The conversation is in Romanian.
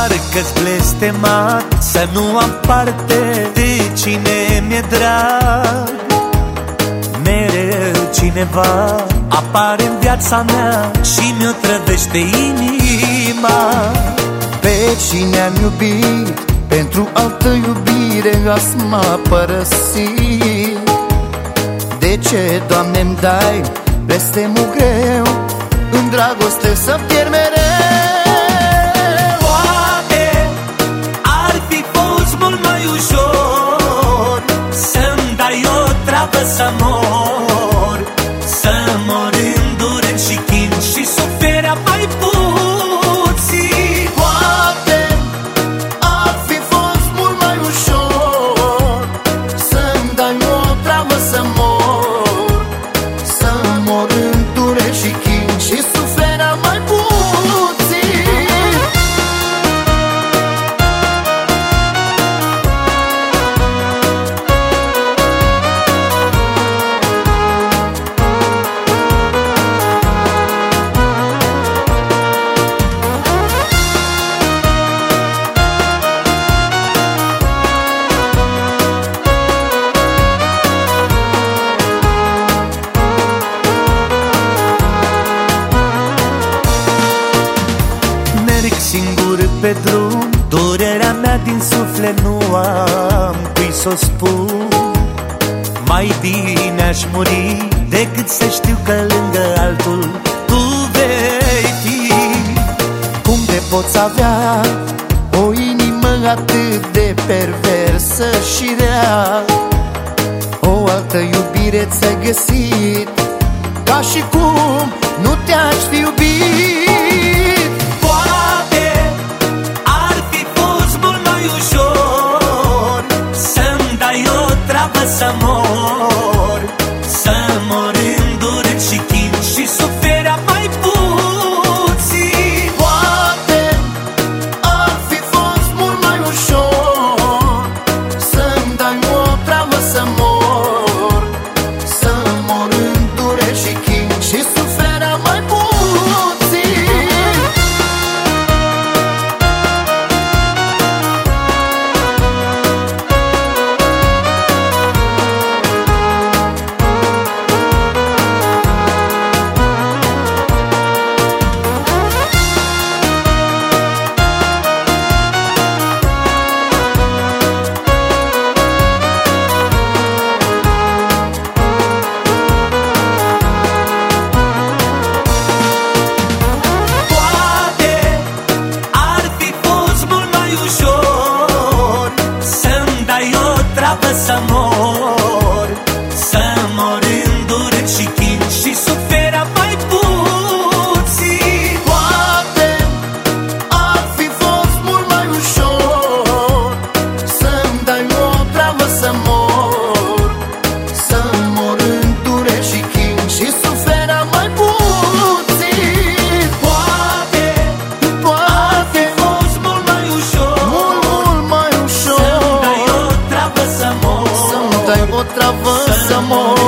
Roagă-ți blestemat Să nu am parte De cine mi-e drag. Mereu cineva Apare în viața mea Și mi-o trăvește inima. Pe cine am iubit Pentru altă iubire Azi m-a părăsit. De ce, Doamne, mi dai Blestemul greu În dragoste să pierd mereu să mor singur pe drum. Durerea mea din suflet nu am cui să o spun. Mai bine aș muri decât să știu că lângă altul tu vei fi. Cum de poți avea o inimă atât de perversă și rea? O altă iubire ți-ai găsit Ca și cum nu te-aș fi iubit pasamos. travans, amor.